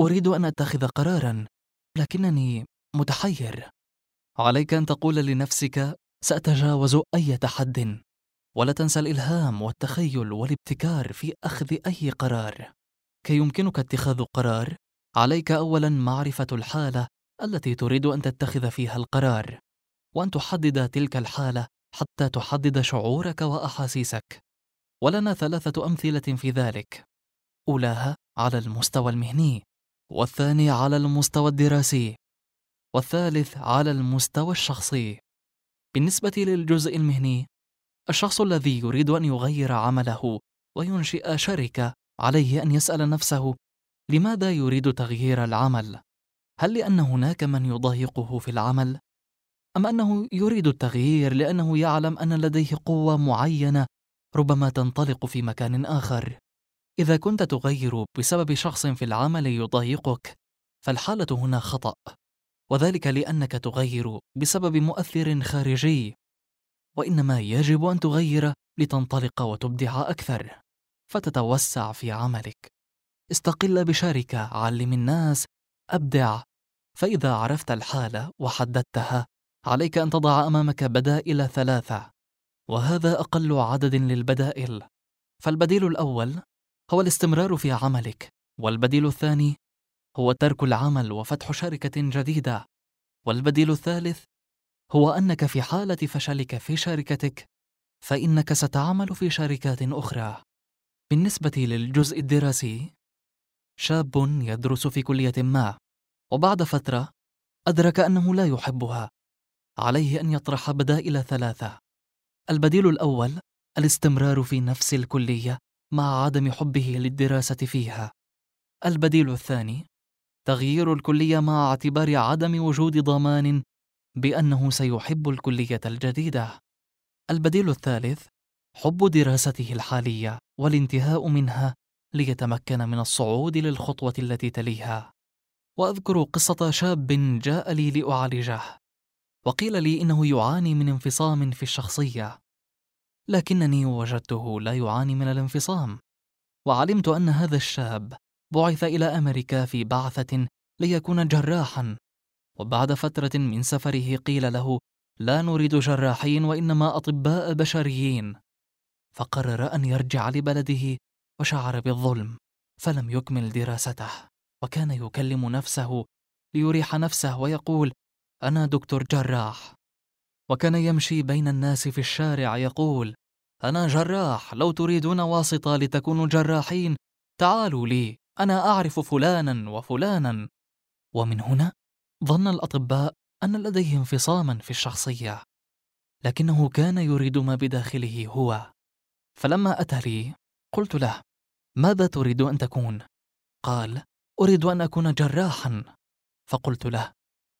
أريد أن أتخذ قرارا لكنني متحير. عليك أن تقول لنفسك سأتجاوز أي تحد. ولا تنسى الإلهام والتخيل والابتكار في أخذ أي قرار. كي يمكنك اتخاذ قرار عليك أولا معرفة الحالة التي تريد أن تتخذ فيها القرار وأن تحدد تلك الحالة حتى تحدد شعورك وأحاسيسك. ولنا ثلاثة أمثلة في ذلك. أولاها على المستوى المهني. والثاني على المستوى الدراسي والثالث على المستوى الشخصي بالنسبة للجزء المهني الشخص الذي يريد أن يغير عمله وينشئ شركة عليه أن يسأل نفسه لماذا يريد تغيير العمل؟ هل لأن هناك من يضايقه في العمل؟ أم أنه يريد التغيير لأنه يعلم أن لديه قوة معينة ربما تنطلق في مكان آخر؟ إذا كنت تغير بسبب شخص في العمل يضايقك فالحالة هنا خطأ وذلك لأنك تغير بسبب مؤثر خارجي. وإنما يجب أن تغير لتنطلق وتبدع أكثر فتتوسع في عملك. استقل بشركة علم الناس أبدع. فإذا عرفت الحالة وحددتها عليك أن تضع أمامك بدائل ثلاثة وهذا أقل عدد للبدائل. فالبديل الأول هو الاستمرار في عملك والبديل الثاني هو ترك العمل وفتح شركة جديدة. والبديل الثالث هو أنك في حالة فشلك في شركتك فإنك ستعمل في شركات أخرى. بالنسبة للجزء الدراسي شاب يدرس في كلية ما وبعد فترة أدرك أنه لا يحبها عليه أن يطرح بدائل ثلاثة. البديل الأول الاستمرار في نفس الكلية. مع عدم حبه للدراسة فيها. البديل الثاني تغيير الكلية مع اعتبار عدم وجود ضمان بأنه سيحب الكلية الجديدة. البديل الثالث حب دراسته الحالية والانتهاء منها ليتمكن من الصعود للخطوة التي تليها. وأذكر قصة شاب جاء لي لأعالجه. وقيل لي إنه يعاني من انفصام في الشخصية. لكنني وجدته لا يعاني من الانفصام. وعلمت أن هذا الشاب بعث إلى أمريكا في بعثة ليكون جراحا. وبعد فترة من سفره قيل له لا نريد جراحين وإنما أطباء بشريين. فقرر أن يرجع لبلده وشعر بالظلم فلم يكمل دراسته. وكان يكلم نفسه ليريح نفسه ويقول أنا دكتور جراح. وكان يمشي بين الناس في الشارع يقول أنا جراح لو تريدون واسطة لتكونوا جراحين تعالوا لي أنا أعرف فلانا وفلانا. ومن هنا ظن الأطباء أن لديه انفصاما في الشخصية لكنه كان يريد ما بداخله هو. فلما أتى لي قلت له ماذا تريد أن تكون؟ قال أريد أن أكون جراحا. فقلت له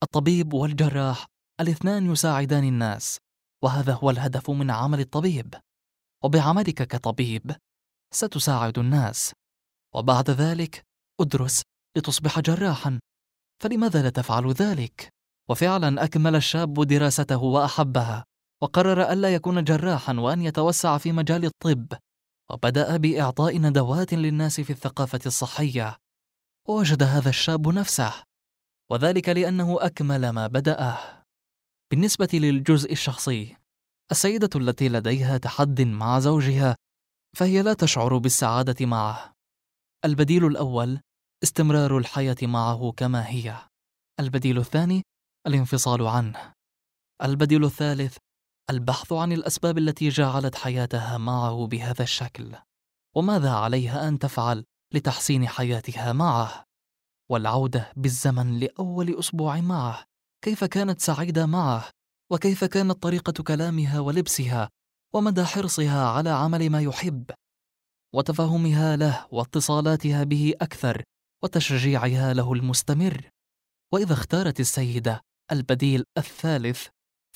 الطبيب والجراح الاثنان يساعدان الناس وهذا هو الهدف من عمل الطبيب. وبعملك كطبيب ستساعد الناس. وبعد ذلك ادرس لتصبح جراحا. فلماذا لا تفعل ذلك؟ وفعلا أكمل الشاب دراسته وأحبها. وقرر الا يكون جراحا وأن يتوسع في مجال الطب. وبدأ بإعطاء ندوات للناس في الثقافة الصحية. ووجد هذا الشاب نفسه. وذلك لأنه أكمل ما بدأه. بالنسبة للجزء الشخصي السيدة التي لديها تحد مع زوجها فهي لا تشعر بالسعادة معه. البديل الأول استمرار الحياة معه كما هي. البديل الثاني الانفصال عنه. البديل الثالث البحث عن الأسباب التي جعلت حياتها معه بهذا الشكل. وماذا عليها أن تفعل لتحسين حياتها معه؟ والعودة بالزمن لأول أسبوع معه. كيف كانت سعيدة معه؟ وكيف كانت طريقة كلامها ولبسها؟ ومدى حرصها على عمل ما يحب؟ وتفهمها له واتصالاتها به أكثر وتشجيعها له المستمر؟ وإذا اختارت السيدة البديل الثالث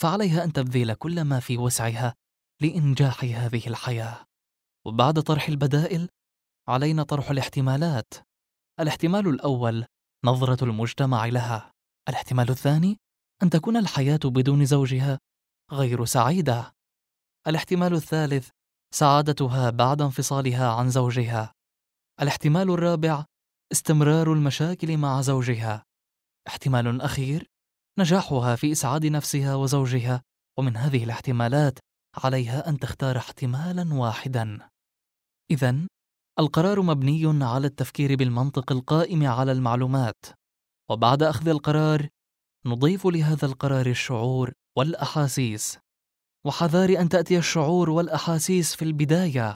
فعليها أن تبذل كل ما في وسعها لإنجاح هذه الحياة. وبعد طرح البدائل علينا طرح الاحتمالات. الاحتمال الأول نظرة المجتمع لها. الاحتمال الثاني أن تكون الحياة بدون زوجها غير سعيدة. الاحتمال الثالث سعادتها بعد انفصالها عن زوجها. الاحتمال الرابع استمرار المشاكل مع زوجها. احتمال أخير نجاحها في إسعاد نفسها وزوجها ومن هذه الاحتمالات عليها أن تختار احتمالا واحدا. إذا القرار مبني على التفكير بالمنطق القائم على المعلومات. وبعد أخذ القرار نضيف لهذا القرار الشعور والأحاسيس. وحذار أن تأتي الشعور والأحاسيس في البداية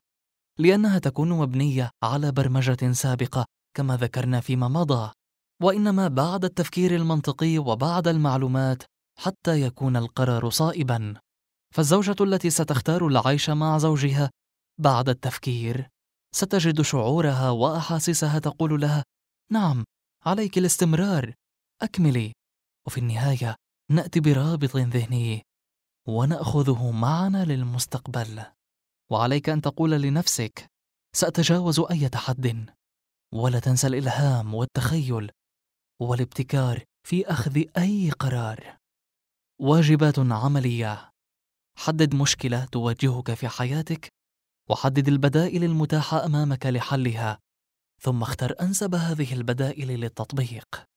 لأنها تكون مبنية على برمجة سابقة كما ذكرنا فيما مضى وإنما بعد التفكير المنطقي وبعد المعلومات حتى يكون القرار صائبا. فالزوجة التي ستختار العيش مع زوجها بعد التفكير ستجد شعورها وأحاسيسها تقول لها نعم عليك الاستمرار. أكملي. وفي النهاية نأتي برابط ذهني. ونأخذه معنا للمستقبل. وعليك أن تقول لنفسك سأتجاوز أي تحد. ولا تنسى الإلهام والتخيل والابتكار في أخذ أي قرار. واجبات عملية. حدد مشكلة تواجهك في حياتك وحدد البدائل المتاحة أمامك لحلها. ثم اختر أنسب هذه البدائل للتطبيق.